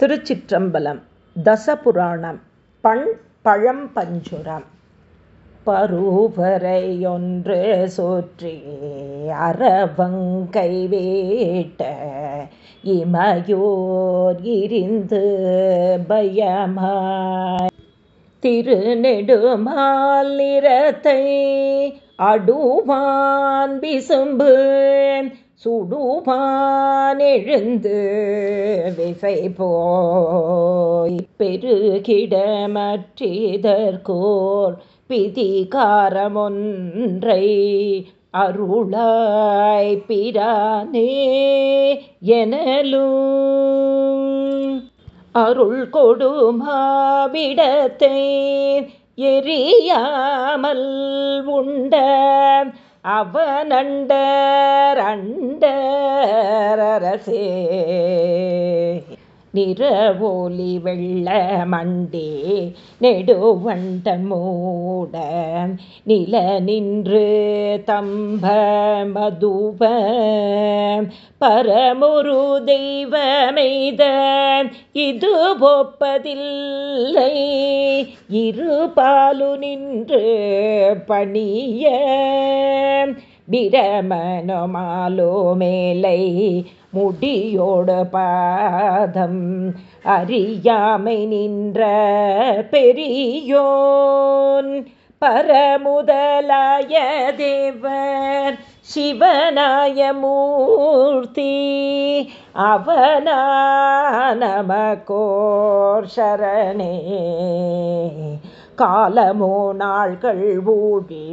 திருச்சிற்றம்பலம் தசபுராணம் பண் பழம் பஞ்சுரம் பருவரையொன்று சோற்றி அறவங்கை வேட்ட இமயோர் இருந்து பயமாய். திருநெடுமால் நிறத்தை அடுவான் விசும்பு சுடுபானெழுந்து விசை போய் பெருகிடமற்றிதற்கோர் பிதிகாரமொன்றை அருளாய் பிரானே எனலும். அருள் கொடுமாவிடத்தை எரியாமல் உண்ட அவனண்டர் அண்டரரசே நிற நிறவோலி வெள்ள மண்டே நெடுவண்ட மூட நில நின்று தம்ப மதுப பரமுரு தெய்வமெய்த இது போப்பதில்லை இருபாலு நின்று பணிய பிரமனமாலோ மேலை முடியோட பாதம் அறியாமை நின்ற பெரியோன். பரமுதலாய தேவர் சிவனாய மூர்த்தி அவனா நமக்கோர் சரணே. காலமோ நாள்கள் ஊழே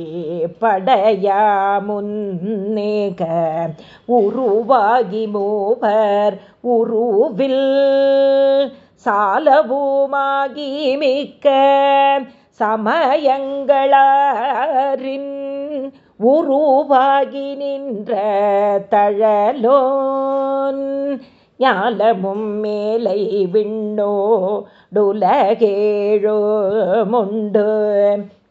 படையா முன்னேக உருவாகி மூவர் உருவில் சாலவுமாகி மிக்க சமயங்களாரின் உருவாகி நின்ற தழலோன் ஞாலமும் மேலை விண்ணோ டுலகேழோ முண்டு.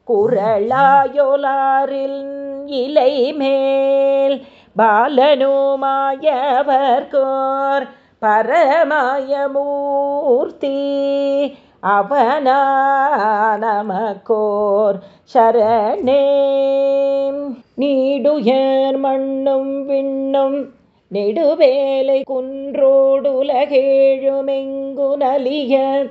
குரளாயொலாரில் இலை மேல் பாலனுமாயவர்கோர் பரமாயமூர்த்தி அவனா நமக்கோர் சரணே. நீடுயர் மண்ணும் விண்ணும் நெடுவேலை குன்றோடுலகேழுமெங்குநலிய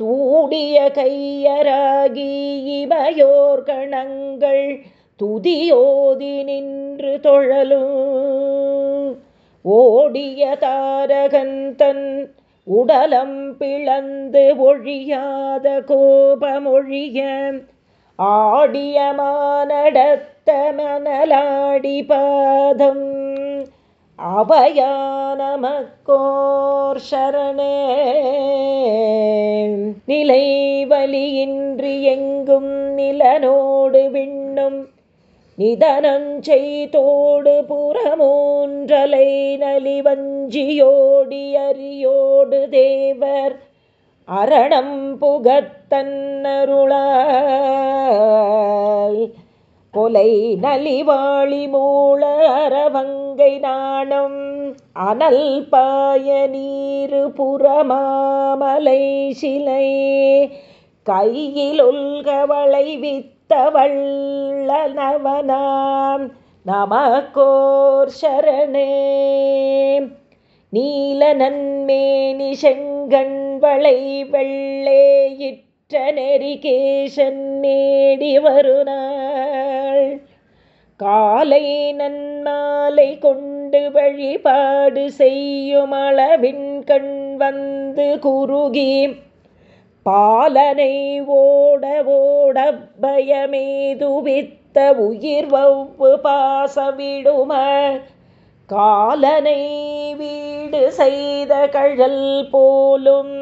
சூடிய கையராகி இமையோர் கணங்கள் துதியோதி நின்று தொழலும். ஓடிய தாரகந்தன் உடலம் பிளந்து ஒழியாத கோபமொழிய ஆடிய மானடத்த மணலாடி பாதம் அபயானமக்கோர் சரணே நிலை வலியின்றி எங்கும் நிலனோடு விண்ணும். நிதனஞ்செய்தோடு புறமூன்றலை நலிவஞ்சியோடி அரியோடு தேவர். அரணம் புகத்தன்னருளால். கொலை நலிவாளி மூள அரவங்க நாணம் அனல் பாய நீரு புறமாமலை சிலை கையில் உல்கவளை வித்தவள்ள நவனாம் நமக்கோர் சரணே. நீல நன்மேனி செங்கண் வளை வெள்ளேயிற்ற நெறிகேசன் நேடி வருநாள். காலை நன்மாலை கொண்டு வழிபாடு செய்யும் கண் வந்து குறுகி பாலனை ஓட ஓட பயமேதுவித்த உயிர் வவ்வு பாசவிடும காலனை வீடு செய்த கழல் போலும்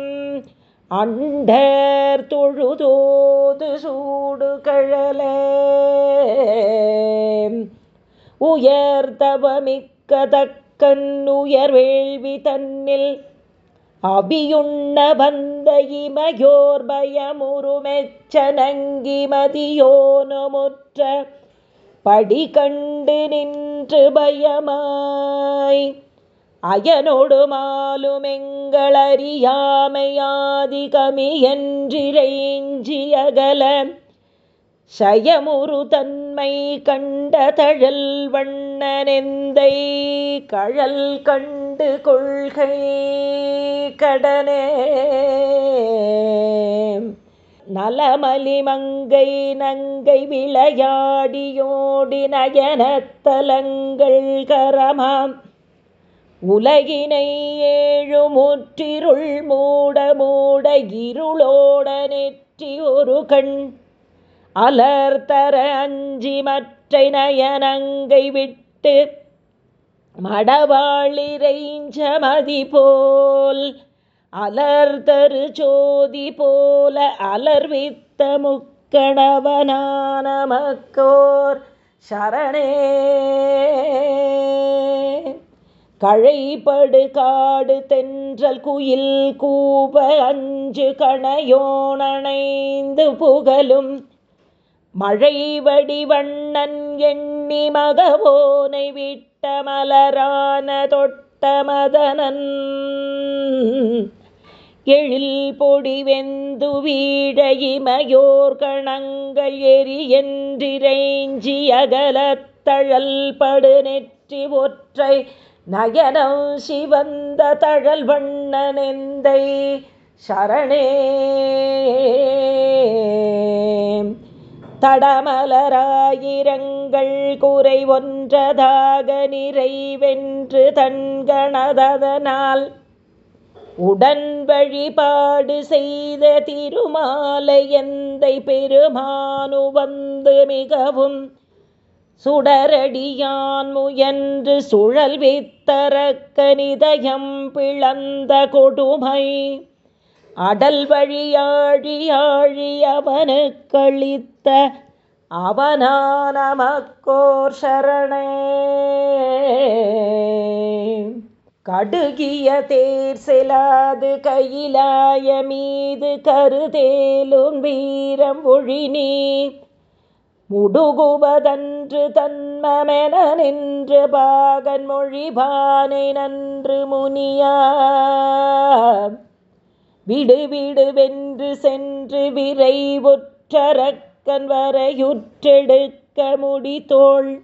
அண்டர் தொழுதோது சூடு கழலே. உயர்தவமிக்க தக்கன் வேள்வி தன்னில் அபியுண்ண வந்த இமையோர் பயமுருமெச்சனங்கி மதியோனுமுற்ற படி கண்டு நின்று பயமாய் அயனொடு மாலுமெங்களறியாமையாதிகமியன்றிரைஞ்சியகல சயமுரு தன்மை கண்ட தழல் வண்ணனெந்தை கழல் கண்டு கொள்கை கடனே. நலமலி மங்கை நங்கை விளையாடியோடி நயனத்தலங்கள் கரமாம். உலகினை ஏழு முற்றிருள் மூட மூட இருளோட நெற்றி ஒரு கண் அலர்தர அஞ்சி மற்றை நயனங்கை விட்டு மடவாளிரைஞ்ச மதி போல். அலர்தரு ஜோதி போல அலர்வித்த முக்கணவனான மக்கோர் சரணே. கழைபடு காடு தென்றல் குயில் கூப அஞ்சு கணையோனணைந்து புகழும் மழை வடிவண்ணன் எண்ணி மகவோனை விட்ட மலரான தொட்ட மதனன். எழில் பொடி வெந்து வீழ இமையோர் கணங்கள் எரியென்றிரைஞ்சி அகலத்தழல் படு நெற்றி ஒற்றை நயனம் சிவந்த தழல் வண்ணனெந்தை சரணே. தடமலராயிரங்கள் குறை ஒன்றதாக நிறைவென்று தன்கணதனால் உடன் வழிபாடு செய்த திருமாலை எந்தை பெருமானு வந்து மிகவும் சுடரடியான் முயன்று சுழல் வித்தரக்க நிதயம் பிளந்த கொடுமை. அடல் வழியாழி ஆழி அவனுக்களித்த அவனான மக்கோர் சரணே. கடுகிய தேர் செலாது கையிலாய மீது கருதேலும் வீரம் ஒழினி முடுகுவதன்று தன்மமென நின்று பாகன் மொழிபானை நன்று முனியா விடு வென்று சென்று விரைவுற்றரக்கன் வரையுற்றெடுக்க முடித்தோள்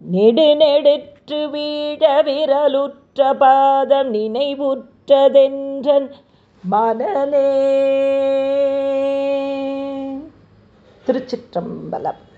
நெடு நெடுற்று வீழ விரலுற்ற பாதம் நினைவுற்றதென்றன் மனலே திருச்சிற்றம்பலம்.